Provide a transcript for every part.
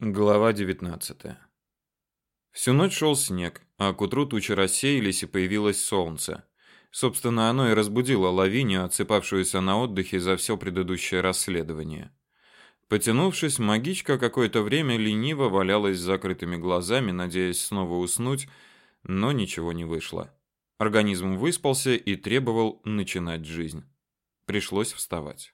Глава 19. Всю ночь шел снег, а к утру тучи рассеялись и появилось солнце. Собственно, оно и разбудило Лавинию, отсыпавшуюся на отдыхе за все предыдущее расследование. Потянувшись, магичка какое-то время лениво валялась с закрытыми глазами, надеясь снова уснуть, но ничего не вышло. Организм выспался и требовал начинать жизнь. Пришлось вставать.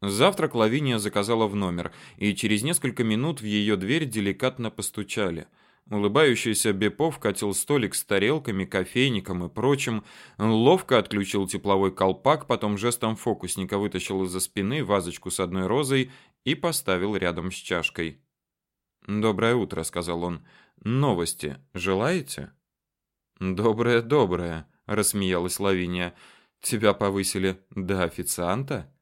Завтрак Лавиния заказала в номер, и через несколько минут в ее дверь деликатно постучали. Улыбающийся Бепов вкатил столик с тарелками, кофейником и прочим, ловко отключил тепловой колпак, потом жестом фокусника вытащил из-за спины вазочку с одной розой и поставил рядом с чашкой. «Доброе утро», — сказал он. «Новости желаете?» «Доброе, доброе», — рассмеялась Лавиния. «Тебя повысили до официанта?»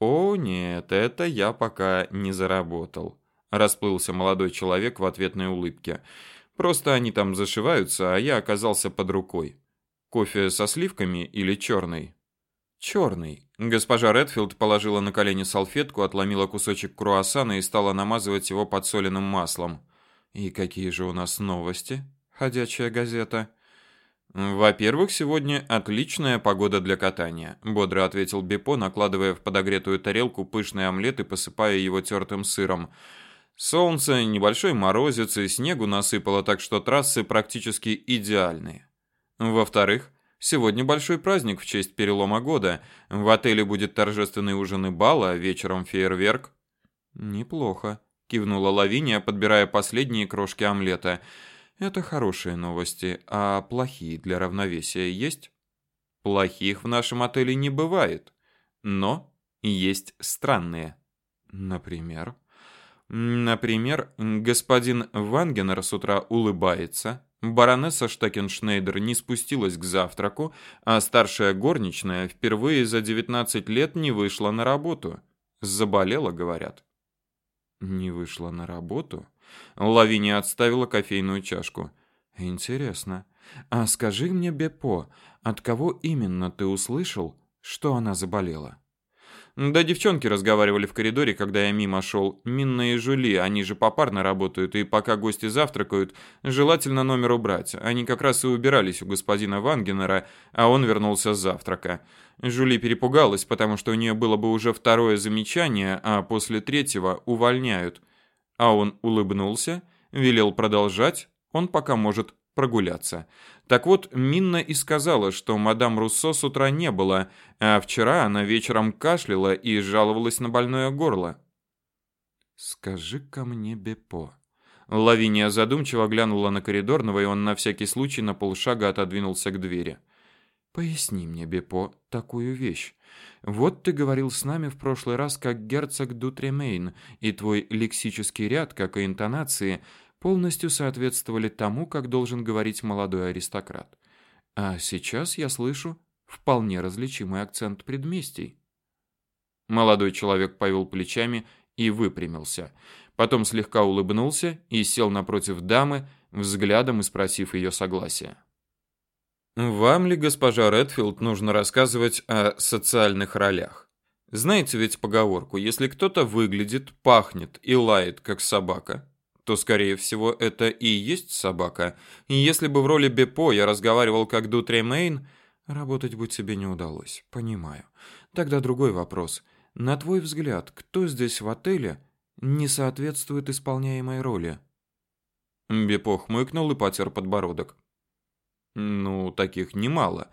О, нет, это я пока не заработал, расплылся молодой человек в ответной улыбке. Просто они там зашиваются, а я оказался под рукой. Кофе со сливками или черный? Черный. Госпожа Редфилд положила на колени салфетку, отломила кусочек круассана и стала намазывать его подсоленным маслом. И какие же у нас новости? Ходячая газета. Во-первых, сегодня отличная погода для катания, бодро ответил Бепо, накладывая в подогретую тарелку пышный омлет и посыпая его тертым сыром. Солнце, небольшой морозец и снегу насыпало, так что трассы практически идеальные. Во-вторых, сегодня большой праздник в честь перелома года. В отеле будет торжественный ужин и бал, а вечером фейерверк. Неплохо, кивнула Лавиния, подбирая последние крошки омлета. Это хорошие новости, а плохие для равновесия есть? Плохих в нашем отеле не бывает, но есть странные. Например, например, господин Вангенер с утра улыбается, баронесса Штекеншнейдер не спустилась к завтраку, а старшая горничная впервые за 19 лет не вышла на работу. Заболела, говорят. Не вышла на работу? Лавиния отставила кофейную чашку. Интересно. А скажи мне, Бепо, от кого именно ты услышал, что она заболела? Да девчонки разговаривали в коридоре, когда я мимо шел. Минна и Жули, они же попарно работают, и пока гости завтракают, желательно номер убрать. Они как раз и убирались у господина Вангенера, а он вернулся с завтрака. Жули перепугалась, потому что у нее было бы уже второе замечание, а после третьего увольняют. А он улыбнулся, велел продолжать, он пока может прогуляться. Так вот, Минна и сказала, что мадам Руссо с утра не было, а вчера она вечером кашляла и жаловалась на больное горло. «Скажи-ка мне, Бепо». Лавиния задумчиво глянула на коридорного, и он на всякий случай на полшага отодвинулся к двери. Поясни мне, Бепо, такую вещь. Вот ты говорил с нами в прошлый раз как герцог Дутремейн, и твой лексический ряд, как и интонации, полностью соответствовали тому, как должен говорить молодой аристократ. А сейчас я слышу вполне различимый акцент предместий. Молодой человек повел плечами и выпрямился. Потом слегка улыбнулся и сел напротив дамы, взглядом и спросив ее согласия. Вам ли, госпожа Редфилд, нужно рассказывать о социальных ролях? Знаете ведь поговорку: если кто-то выглядит, пахнет и лает как собака, то скорее всего это и есть собака. И если бы в роли Бепо я разговаривал как Дутре Мейн, работать бы тебе не удалось. Понимаю. Тогда другой вопрос. На твой взгляд, кто здесь в отеле не соответствует исполняемой роли? Бепо хмыкнул и потер подбородок. Ну, таких немало.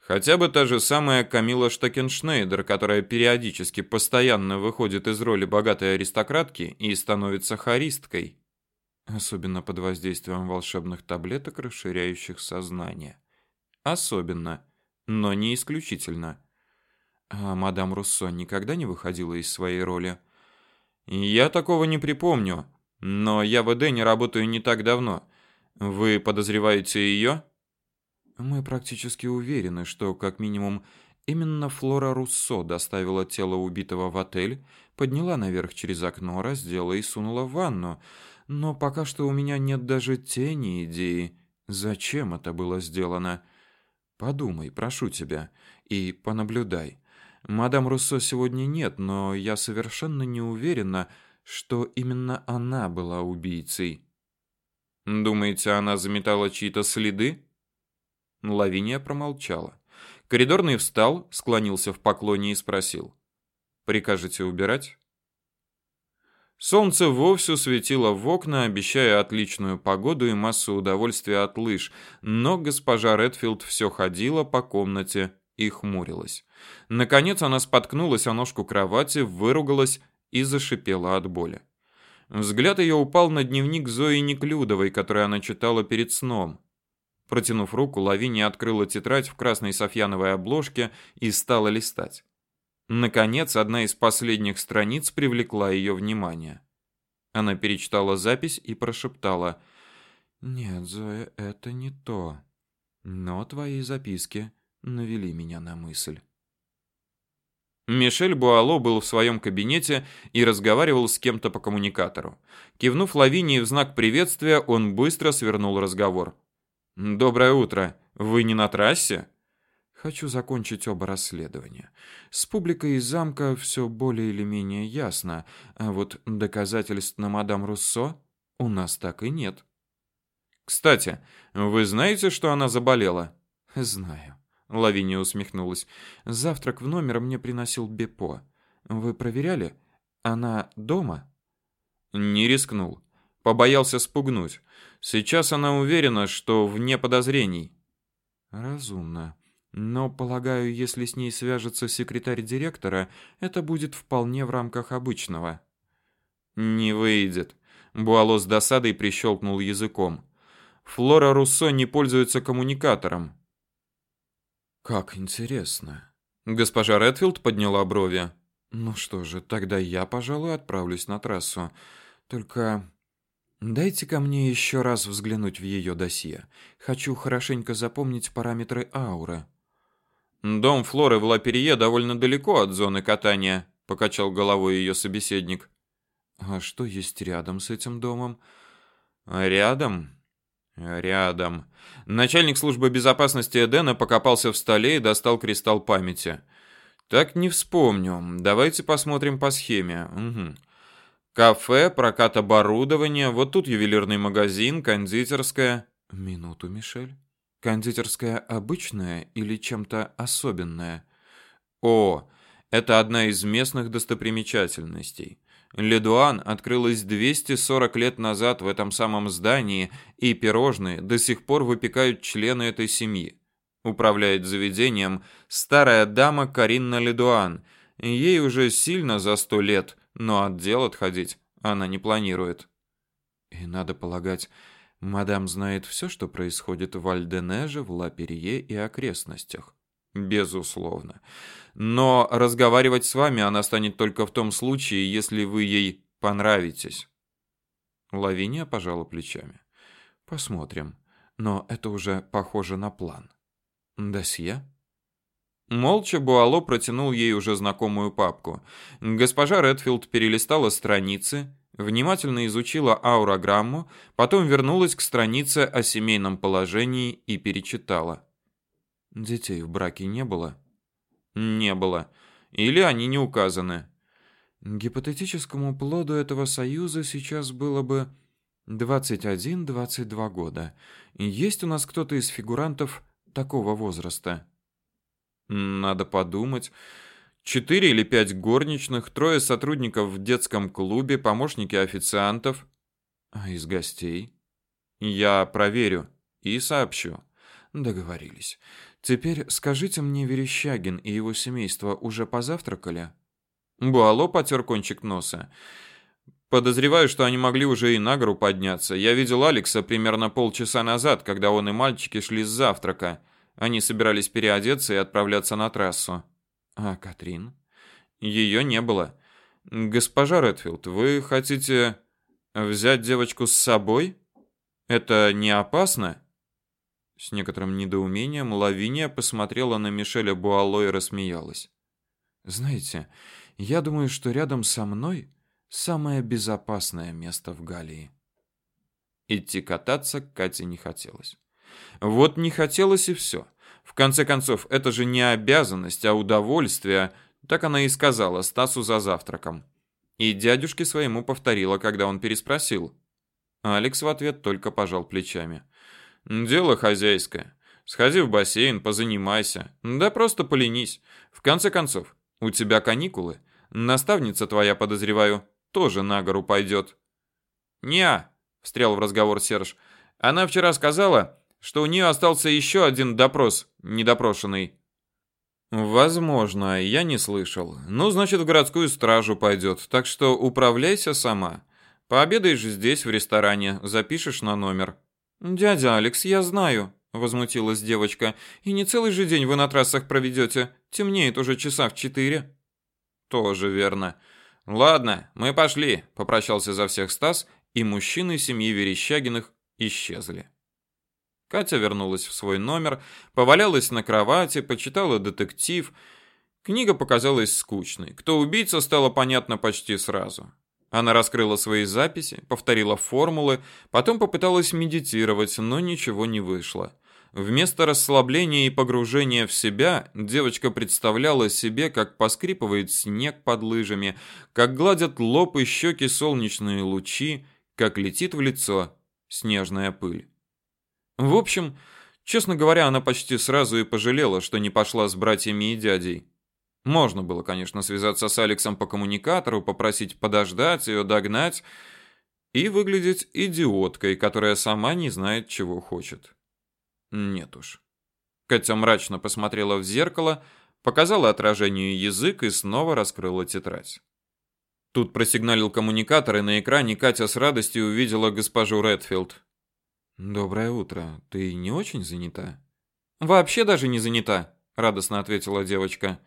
Хотя бы та же самая Камила Штакеншнейдер, которая периодически постоянно выходит из роли богатой аристократки и становится харисткой, особенно под воздействием волшебных таблеток, расширяющих сознание. Особенно, но не исключительно. А мадам Руссо никогда не выходила из своей роли. Я такого не припомню, но я в ЭД не работаю не так давно. Вы подозреваете ее? Мы практически уверены, что как минимум именно Флора Руссо доставила тело убитого в отель, подняла наверх через окно, раздела и сунула в ванну. Но пока что у меня нет даже тени идеи, зачем это было сделано. Подумай, прошу тебя, и понаблюдай. Мадам Руссо сегодня нет, но я совершенно не уверена, что именно она была убийцей. Думаете, она заметала чьи-то следы? Лавиния промолчала. Коридорный встал, склонился в поклоне и спросил: "Прикажете убирать?" Солнце вовсю светило в окна, обещая отличную погоду и массу удовольствия от лыж, но госпожа Редфилд все ходила по комнате и хмурилась. Наконец она споткнулась о ножку кровати, выругалась и зашипела от боли. Взгляд ее упал на дневник Зои Неклюдовой, который она читала перед сном. Протянув руку, Лавиния открыла тетрадь в красной софьяновой обложке и стала листать. Наконец, одна из последних страниц привлекла ее внимание. Она перечитала запись и прошептала: "Нет, Зоя, это не то. Но твои записки навели меня на мысль". Мишель Буало был в своем кабинете и разговаривал с кем-то по коммуникатору. Кивнув Лавинии в знак приветствия, он быстро свернул разговор. Доброе утро. Вы не на трассе? Хочу закончить оба расследования. С публикой из замка все более или менее ясно, а вот доказательств на мадам Руссо у нас так и нет. Кстати, вы знаете, что она заболела? Знаю. Лавиния усмехнулась. Завтрак в номер мне приносил Бепо. Вы проверяли? Она дома? Не рискнул. Побоялся спугнуть. Сейчас она уверена, что вне подозрений. Разумно. Но, полагаю, если с ней свяжется секретарь директора, это будет вполне в рамках обычного. Не выйдет. Буало с досадой прищелкнул языком. Флора Руссо не пользуется коммуникатором. Как интересно. Госпожа Редфилд подняла брови. Ну что же, тогда я, пожалуй, отправлюсь на трассу. Только дайте ко мне еще раз взглянуть в ее досье. Хочу хорошенько запомнить параметры ауры. Дом Флоры в Лаперье довольно далеко от зоны катания, покачал головой ее собеседник. А что есть рядом с этим домом? Рядом? Рядом. Начальник службы безопасности Эдена покопался в столе и достал кристалл памяти. Так не вспомню. Давайте посмотрим по схеме. Угу. Кафе, прокат оборудования, вот тут ювелирный магазин, кондитерская. Минуту, Мишель. Кондитерская обычная или чем-то особенная? О, это одна из местных достопримечательностей. Ледуан открылась 240 лет назад в этом самом здании, и пирожные до сих пор выпекают члены этой семьи. Управляет заведением старая дама Каринна Ледуан. Ей уже сильно за сто лет, но от дел отходить она не планирует. И надо полагать, мадам знает все, что происходит в Альденеже, в Лаперье и окрестностях. Безусловно. Но разговаривать с вами она станет только в том случае, если вы ей понравитесь. Лавиния пожала плечами. Посмотрим. Но это уже похоже на план. Досье? Молча Буало протянул ей уже знакомую папку. Госпожа Редфилд перелистала страницы, внимательно изучила аурограмму, потом вернулась к странице о семейном положении и перечитала. Детей в браке не было? Не было. Или они не указаны. Гипотетическому плоду этого союза сейчас было бы 21-22 года. Есть у нас кто-то из фигурантов такого возраста? Надо подумать. Четыре или пять горничных, трое сотрудников в детском клубе, помощники официантов. А из гостей? Я проверю и сообщу. Договорились. Теперь скажите мне, Верещагин и его семейство уже позавтракали? Буало потер кончик носа. Подозреваю, что они могли уже и на гору подняться. Я видел Алекса примерно полчаса назад, когда он и мальчики шли с завтрака. Они собирались переодеться и отправляться на трассу. А Катрин? Ее не было. Госпожа Редфилд, вы хотите взять девочку с собой? Это не опасно? С некоторым недоумением Лавиния посмотрела на Мишеля Буало и рассмеялась. Знаете, я думаю, что рядом со мной самое безопасное место в Галлии. Идти кататься Кате не хотелось. Вот не хотелось и все. В конце концов, это же не обязанность, а удовольствие, так она и сказала Стасу за завтраком. И дядюшке своему повторила, когда он переспросил. Алекс в ответ только пожал плечами. Дело хозяйское. Сходи в бассейн, позанимайся. Да просто поленись. В конце концов, у тебя каникулы. Наставница твоя, подозреваю, тоже на гору пойдет. «Не-а», встрял в разговор Серж. «Она вчера сказала, что у нее остался еще один допрос, недопрошенный». «Возможно, я не слышал. Ну, значит, в городскую стражу пойдет, так что управляйся сама. Пообедаешь здесь, в ресторане, запишешь на номер». «Дядя Алекс, я знаю», — возмутилась девочка. «И не целый же день вы на трассах проведете. Темнеет уже часа в четыре». «Тоже верно. Ладно, мы пошли», — попрощался за всех Стас, и мужчины семьи Верещагиных исчезли. Катя вернулась в свой номер, повалялась на кровати, почитала детектив. Книга показалась скучной. Кто убийца, стало понятно почти сразу. Она раскрыла свои записи, повторила формулы, потом попыталась медитировать, но ничего не вышло. Вместо расслабления и погружения в себя, девочка представляла себе, как поскрипывает снег под лыжами, как гладят лоб и щеки солнечные лучи, как летит в лицо снежная пыль. В общем, честно говоря, она почти сразу и пожалела, что не пошла с братьями и дядей. Можно было, конечно, связаться с Алексом по коммуникатору, попросить подождать ее, догнать и выглядеть идиоткой, которая сама не знает, чего хочет. Нет уж. Катя мрачно посмотрела в зеркало, показала отражению язык и снова раскрыла тетрадь. Тут просигналил коммуникатор, и на экране Катя с радостью увидела госпожу Редфилд. Доброе утро. Ты не очень занята? Вообще даже не занята, радостно ответила девочка.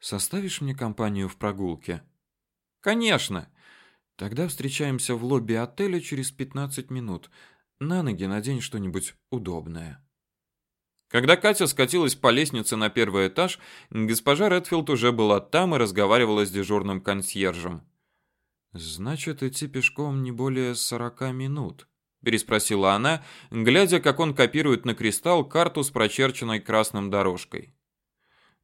Составишь мне компанию в прогулке? Конечно. Тогда встречаемся в лобби отеля через 15 минут. На ноги надень что-нибудь удобное. Когда Катя скатилась по лестнице на первый этаж, госпожа Редфилд уже была там и разговаривала с дежурным консьержем. Значит, идти пешком не более сорока минут переспросила она, глядя, как он копирует на кристалл карту с прочерченной красным дорожкой.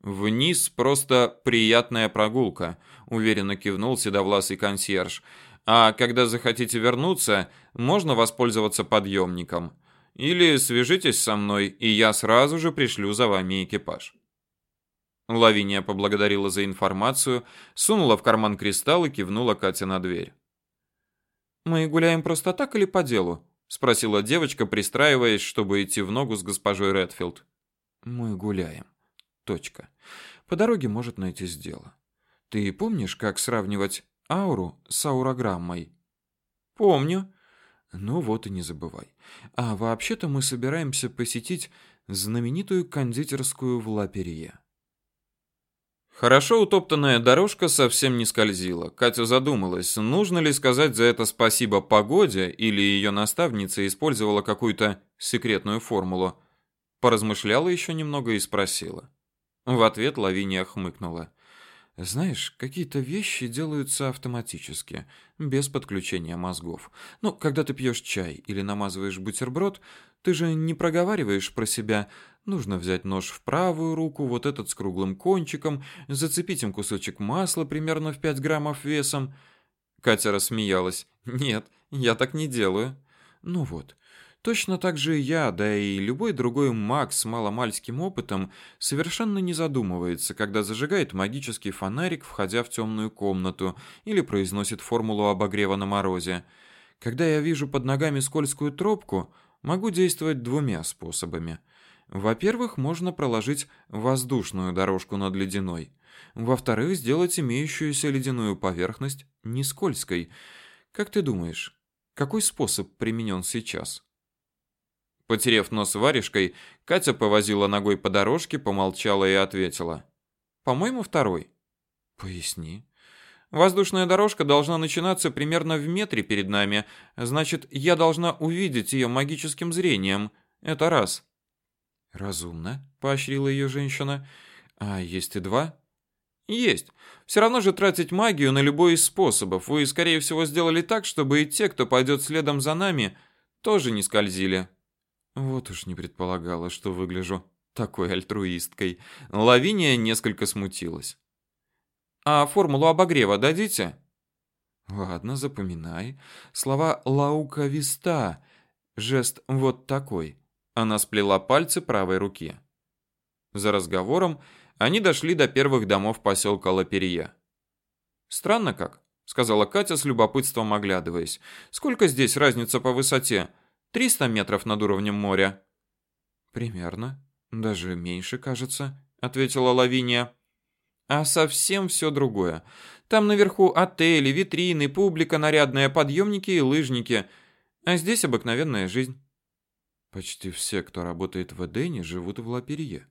Вниз просто приятная прогулка, уверенно кивнул седовласый консьерж. А когда захотите вернуться, можно воспользоваться подъемником. Или свяжитесь со мной, и я сразу же пришлю за вами экипаж. Лавиния поблагодарила за информацию, сунула в карман кристалл и кивнула Кате на дверь. Мы гуляем просто так или по делу? спросила девочка, пристраиваясь, чтобы идти в ногу с госпожой Редфилд. Мы гуляем. Точка. По дороге может найтись дело. Ты помнишь, как сравнивать ауру с аурограммой? Помню. Ну вот и не забывай. А вообще-то мы собираемся посетить знаменитую кондитерскую в Лаперье. Хорошо утоптанная дорожка совсем не скользила. Катя задумалась, нужно ли сказать за это спасибо погоде или ее наставница использовала какую-то секретную формулу. Поразмышляла еще немного и спросила. В ответ Лавиния хмыкнула. Знаешь, какие-то вещи делаются автоматически, без подключения мозгов. Ну, когда ты пьешь чай или намазываешь бутерброд, ты же не проговариваешь про себя Нужно взять нож в правую руку, вот этот с круглым кончиком, зацепить им кусочек масла примерно в 5 граммов весом. Катя рассмеялась. Нет, я так не делаю. Ну вот. Точно так же я, да и любой другой маг с маломальским опытом совершенно не задумывается, когда зажигает магический фонарик, входя в темную комнату, или произносит формулу обогрева на морозе. Когда я вижу под ногами скользкую тропку, могу действовать двумя способами – во-первых, можно проложить воздушную дорожку над ледяной. Во-вторых, сделать имеющуюся ледяную поверхность не скользкой. Как ты думаешь, какой способ применен сейчас? Потерев нос варежкой, Катя повозила ногой по дорожке, помолчала и ответила: "По-моему, второй". Поясни. Воздушная дорожка должна начинаться примерно в метре перед нами, значит, я должна увидеть ее магическим зрением. Это раз. Разумно, поощрила ее женщина. А есть и два? Есть. Все равно же тратить магию на любой из способов. Вы, скорее всего, сделали так, чтобы и те, кто пойдет следом за нами, тоже не скользили. Вот уж не предполагала, что выгляжу такой альтруисткой. Лавиния несколько смутилась. А формулу обогрева дадите? Ладно, запоминай. Слова «лаука виста». Жест вот такой. Она сплела пальцы правой руки. За разговором они дошли до первых домов поселка Лаперье. Странно как, сказала Катя с любопытством оглядываясь. Сколько здесь разница по высоте? 300 метров над уровнем моря. Примерно, даже меньше, кажется, ответила Лавиния. А совсем все другое. Там наверху отели, витрины, публика нарядная, подъемники и лыжники. А здесь обыкновенная жизнь. Почти все, кто работает в Эдене, живут в Лаперье.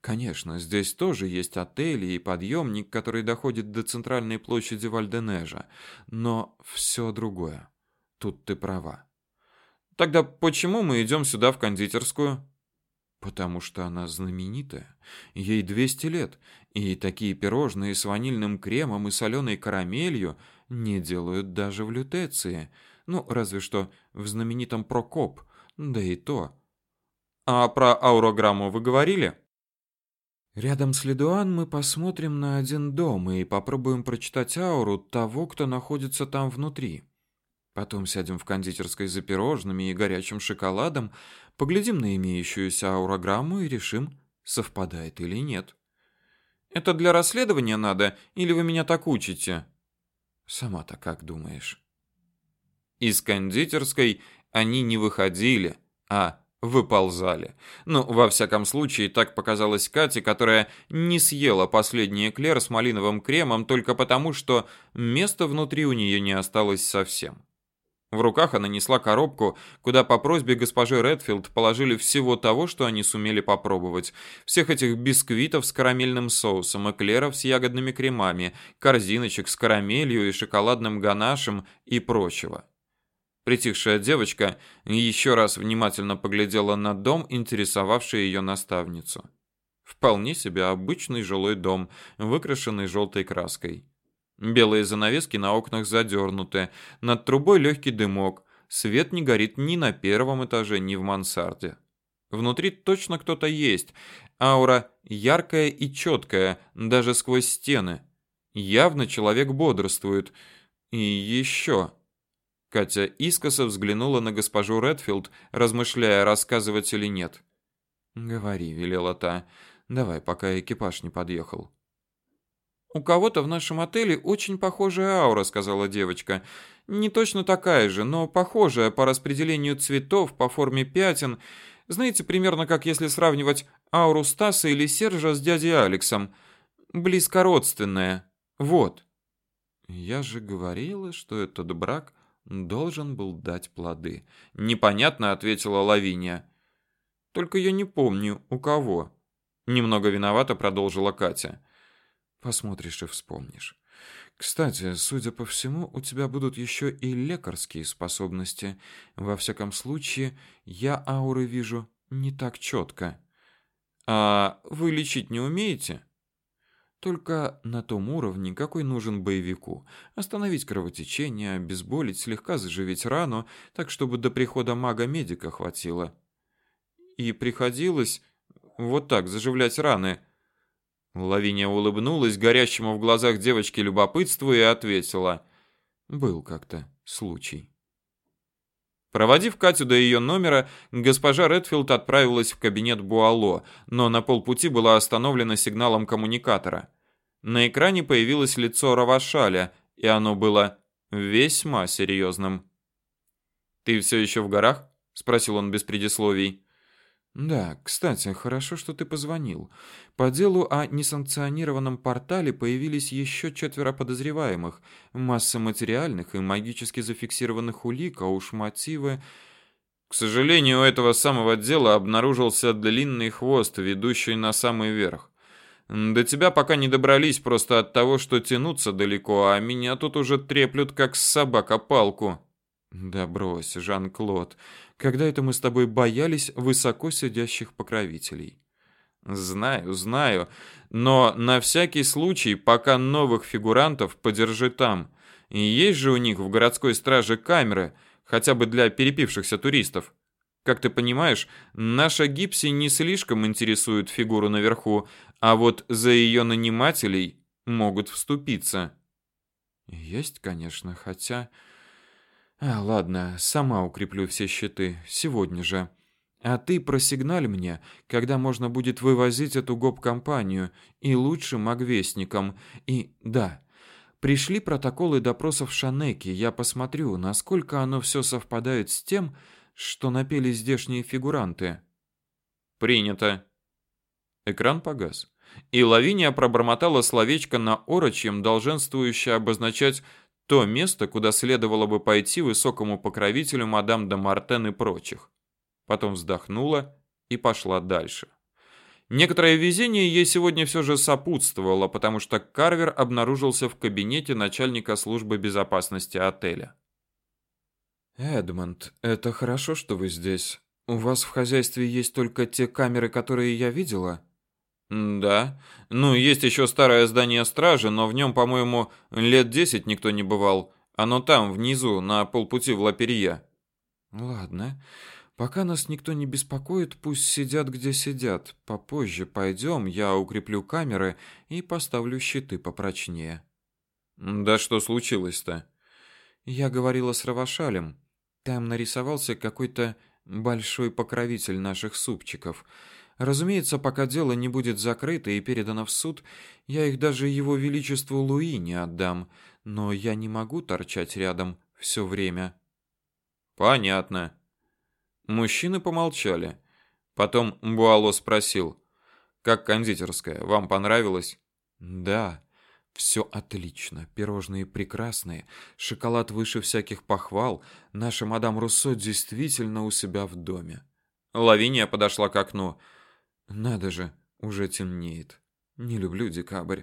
Конечно, здесь тоже есть отели и подъемник, который доходит до центральной площади Вальденежа, но все другое. Тут ты права. Тогда почему мы идем сюда в кондитерскую? Потому что она знаменитая. Ей 200 лет, и такие пирожные с ванильным кремом и соленой карамелью не делают даже в Лютеции. Ну, разве что в знаменитом Прокоп – да и то. А про аурограмму вы говорили? Рядом с Ледуан мы посмотрим на один дом и попробуем прочитать ауру того, кто находится там внутри. Потом сядем в кондитерской за пирожными и горячим шоколадом, поглядим на имеющуюся аурограмму и решим, совпадает или нет. Это для расследования надо, или вы меня так учите? Сама-то как думаешь? Из кондитерской они не выходили, а выползали. Ну, во всяком случае, так показалось Кате, которая не съела последний эклер с малиновым кремом только потому, что места внутри у нее не осталось совсем. В руках она несла коробку, куда по просьбе госпожи Редфилд положили всего того, что они сумели попробовать. Всех этих бисквитов с карамельным соусом, эклеров с ягодными кремами, корзиночек с карамелью и шоколадным ганашем и прочего. Притихшая девочка еще раз внимательно поглядела на дом, интересовавший ее наставницу. Вполне себе обычный жилой дом, выкрашенный желтой краской. Белые занавески на окнах задернуты, над трубой легкий дымок, свет не горит ни на первом этаже, ни в мансарде. Внутри точно кто-то есть, аура яркая и четкая, даже сквозь стены. Явно человек бодрствует. И еще... Катя искоса взглянула на госпожу Редфилд, размышляя, рассказывать или нет. "Говори", велела та. "Давай, пока экипаж не подъехал". У кого-то в нашем отеле очень похожая аура, сказала девочка. Не точно такая же, но похожая по распределению цветов, по форме пятен. Знаете, примерно как если сравнивать ауру Стаса или Сержа с дядей Алексом. Близко родственная. Вот. Я же говорила, что этот брак должен был дать плоды. Непонятно ответила Лавиния. Только я не помню, у кого. Немного виновата продолжила Катя. Посмотришь и вспомнишь. Кстати, судя по всему, у тебя будут еще и лекарские способности. Во всяком случае, я ауры вижу не так четко. А вы лечить не умеете? Только на том уровне, какой нужен боевику. Остановить кровотечение, обезболить, слегка заживить рану, так чтобы до прихода мага-медика хватило. И приходилось вот так заживлять раны. Лавиния улыбнулась горящему в глазах девочки любопытству и ответила: "Был как-то случай". Проводив Катю до ее номера, госпожа Редфилд отправилась в кабинет Буало, но на полпути была остановлена сигналом коммуникатора. На экране появилось лицо Равашаля, и оно было весьма серьезным. «Ты все еще в горах?» — спросил он без предисловий. Да, кстати, хорошо, что ты позвонил. По делу о несанкционированном портале появились еще четверо подозреваемых. Масса материальных и магически зафиксированных улик, а уж мотивы... К сожалению, у этого самого дела обнаружился длинный хвост, ведущий на самый верх. До тебя пока не добрались просто от того, что тянуться далеко, а меня тут уже треплют как собака палку. Да брось, Жан-Клод. Когда это мы с тобой боялись высоко сидящих покровителей? Знаю, знаю, но на всякий случай пока новых фигурантов подержи там. И есть же у них в городской страже камеры, хотя бы для перепившихся туристов. Как ты понимаешь, наша Гипси не слишком интересует фигуру наверху, а вот за ее нанимателей могут вступиться. Есть, конечно, хотя... А, ладно, сама укреплю все щиты. Сегодня же. А ты просигналь мне, когда можно будет вывозить эту гоп-компанию, и лучше магвестникам. И да, пришли протоколы допросов Шанеки. Я посмотрю, насколько оно все совпадает с тем, что напели здешние фигуранты. Принято. Экран погас. И Лавиния пробормотала словечко на орочьем, долженствующее обозначать то место, куда следовало бы пойти высокому покровителю мадам де Мартен и прочих. Потом вздохнула и пошла дальше. Некоторое везение ей сегодня все же сопутствовало, потому что Карвер обнаружился в кабинете начальника службы безопасности отеля. Эдмонд, это хорошо, что вы здесь. У вас в хозяйстве есть только те камеры, которые я видела? Да. Ну, есть еще старое здание стражи, но в нем, по-моему, лет десять никто не бывал. Оно там, внизу, на полпути в Лаперье. Ладно. Пока нас никто не беспокоит, пусть сидят где сидят. Попозже пойдем, я укреплю камеры и поставлю щиты попрочнее. Да что случилось-то? Я говорила с Равашалем. Там нарисовался какой-то большой покровитель наших супчиков. Разумеется, пока дело не будет закрыто и передано в суд, я их даже его величеству Луи не отдам, но я не могу торчать рядом все время. Понятно. Мужчины помолчали. Потом Буало спросил: "Как кондитерская? Вам понравилось?" "Да, все отлично. Пирожные прекрасные, шоколад выше всяких похвал. Наша мадам Руссо действительно у себя в доме". Лавиния подошла к окну. Надо же, уже темнеет. Не люблю декабрь.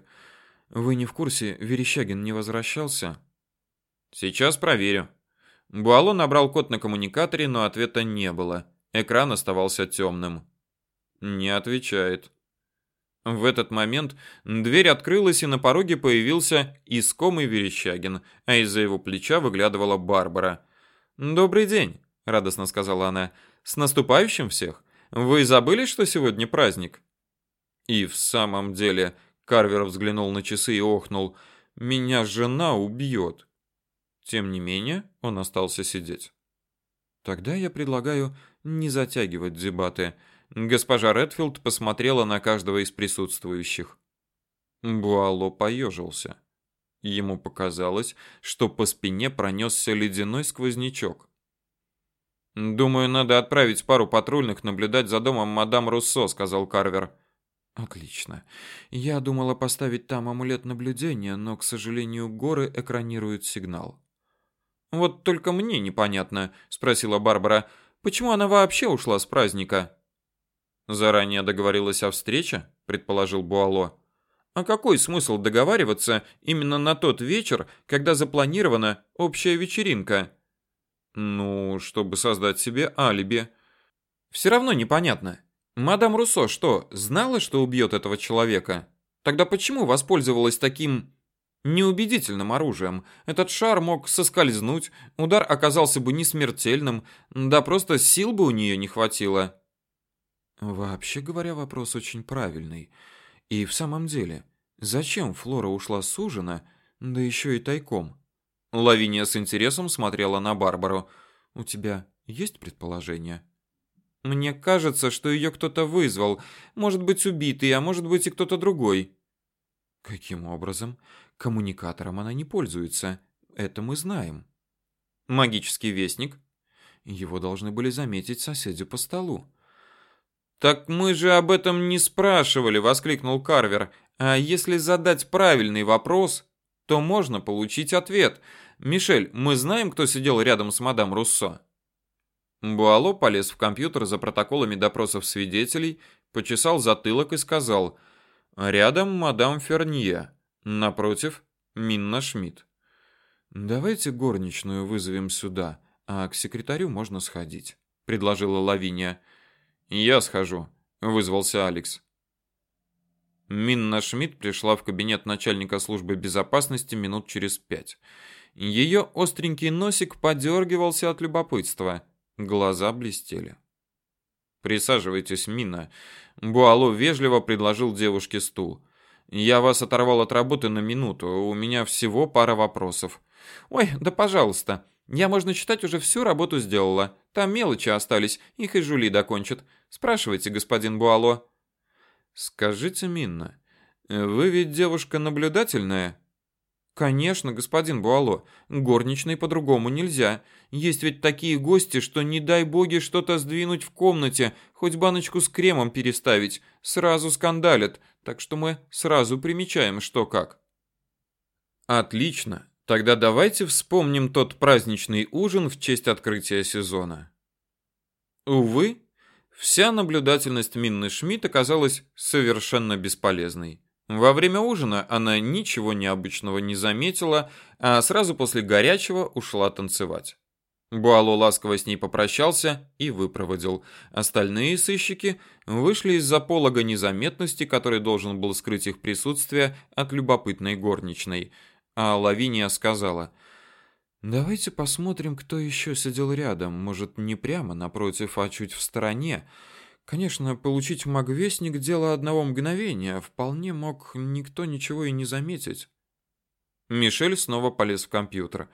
Вы не в курсе, Верещагин не возвращался? Сейчас проверю. Буало набрал код на коммуникаторе, но ответа не было. Экран оставался темным. Не отвечает. В этот момент дверь открылась, и на пороге появился искомый Верещагин, а из-за его плеча выглядывала Барбара. "Добрый день", радостно сказала она. "С наступающим всех. Вы забыли, что сегодня праздник? И в самом деле, Карвер взглянул на часы и охнул: "Меня жена убьет». Тем не менее, он остался сидеть. Тогда я предлагаю не затягивать дебаты. Госпожа Редфилд посмотрела на каждого из присутствующих. Буало поежился. Ему показалось, что по спине пронесся ледяной сквознячок. Думаю, надо отправить пару патрульных наблюдать за домом мадам Руссо, сказал Карвер. Отлично. Я думала поставить там амулет наблюдения, но, к сожалению, горы экранируют сигнал. Вот только мне непонятно, спросила Барбара, почему она вообще ушла с праздника? Заранее договорилась о встрече, предположил Буало. А какой смысл договариваться именно на тот вечер, когда запланирована общая вечеринка? Ну, чтобы создать себе алиби. Все равно непонятно. Мадам Руссо что, знала, что убьет этого человека? Тогда почему воспользовалась таким неубедительным оружием? Этот шар мог соскользнуть, удар оказался бы не смертельным, да просто сил бы у нее не хватило. Вообще говоря, вопрос очень правильный. И в самом деле, зачем Флора ушла с ужина, да еще и тайком? Лавиния с интересом смотрела на Барбару. У тебя есть предположение? Мне кажется, что ее кто-то вызвал. Может быть, убитый, а может быть и кто-то другой. Каким образом? Коммуникатором она не пользуется. Это мы знаем. Магический вестник. Его должны были заметить соседи по столу. Так мы же об этом не спрашивали, воскликнул Карвер. А если задать правильный вопрос, то можно получить ответ. Мишель, мы знаем, кто сидел рядом с мадам Руссо. Буало полез в компьютер за протоколами допросов свидетелей, почесал затылок и сказал: "Рядом мадам Фернье, напротив Минна Шмидт. Давайте горничную вызовем сюда, а к секретарю можно сходить", предложила Лавиния. "Я схожу", вызвался Алекс. Минна Шмидт пришла в кабинет начальника службы безопасности минут через пять. Ее остренький носик подергивался от любопытства, глаза блестели. Присаживайтесь, Минна. Буало вежливо предложил девушке стул. Я вас оторвал от работы на минуту. У меня всего пара вопросов. Ой, да пожалуйста. Я, можно считать, уже всю работу сделала. Там мелочи остались, их и Жули докончит. Спрашивайте, господин Буало. Скажите, Минна, вы ведь девушка наблюдательная? Конечно, господин Буало. Горничной по-другому нельзя. Есть ведь такие гости, что не дай боги что-то сдвинуть в комнате, хоть баночку с кремом переставить, сразу скандалят. Так что мы сразу примечаем, что как. Отлично. Тогда давайте вспомним тот праздничный ужин в честь открытия сезона. Увы, вся наблюдательность Минны Шмидт оказалась совершенно бесполезной. Во время ужина она ничего необычного не заметила, а сразу после горячего ушла танцевать. Буало ласково с ней попрощался и выпроводил. Остальные сыщики вышли из-за полога незаметности, который должен был скрыть их присутствие от любопытной горничной – а Лавиния сказала: "Давайте посмотрим, кто еще сидел рядом, может, не прямо напротив, а чуть в стороне. Конечно, получить магвестник дело одного мгновения, вполне мог никто ничего и не заметить". Мишель снова полез в компьютер.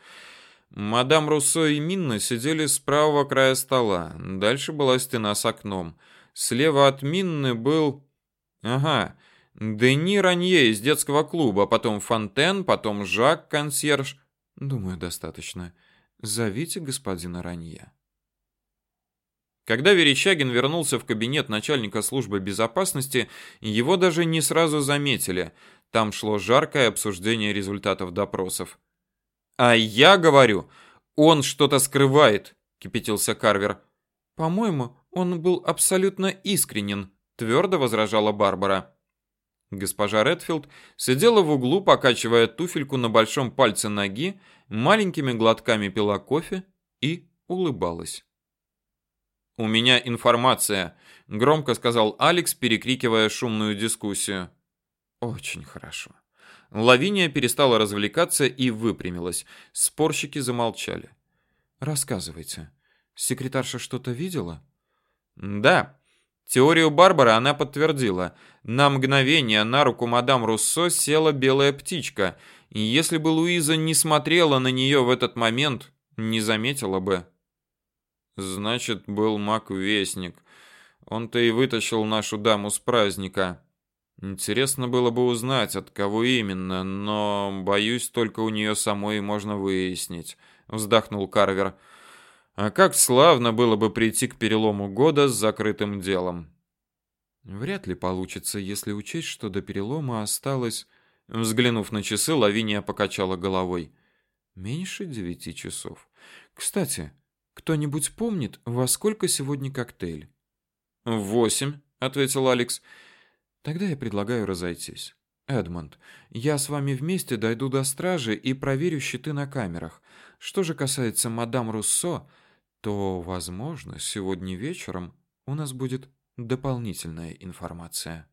Мадам Руссо и Минна сидели с правого края стола. Дальше была стена с окном. Слева от Минны был Ага, Дени Ранье из детского клуба, потом Фонтен, потом Жак, консьерж. Думаю, достаточно. Зовите господина Ранье. Когда Верещагин вернулся в кабинет начальника службы безопасности, его даже не сразу заметили. Там шло жаркое обсуждение результатов допросов. «А я говорю, он что-то скрывает», — кипятился Карвер. «По-моему, он был абсолютно искренен», — твердо возражала Барбара. Госпожа Редфилд сидела в углу, покачивая туфельку на большом пальце ноги, маленькими глотками пила кофе и улыбалась. «У меня информация», — громко сказал Алекс, перекрикивая шумную дискуссию. «Очень хорошо». Лавиния перестала развлекаться и выпрямилась. Спорщики замолчали. «Рассказывайте. Секретарша что-то видела?» «Да. Теорию Барбара она подтвердила. На мгновение на руку мадам Руссо села белая птичка, и если бы Луиза не смотрела на нее в этот момент, не заметила бы. Значит, был маг-вестник. Он-то и вытащил нашу даму с праздника. Интересно было бы узнать, от кого именно, но, боюсь, только у нее самой можно выяснить, вздохнул Карвер. А как славно было бы прийти к перелому года с закрытым делом. Вряд ли получится, если учесть, что до перелома осталось... Взглянув на часы, Лавиния покачала головой. Меньше девяти часов. Кстати, кто-нибудь помнит, во сколько сегодня коктейль? Восемь, ответил Алекс. Тогда я предлагаю разойтись. Эдмонд, я с вами вместе дойду до стражи и проверю щиты на камерах. Что же касается мадам Руссо, то, возможно, сегодня вечером у нас будет дополнительная информация.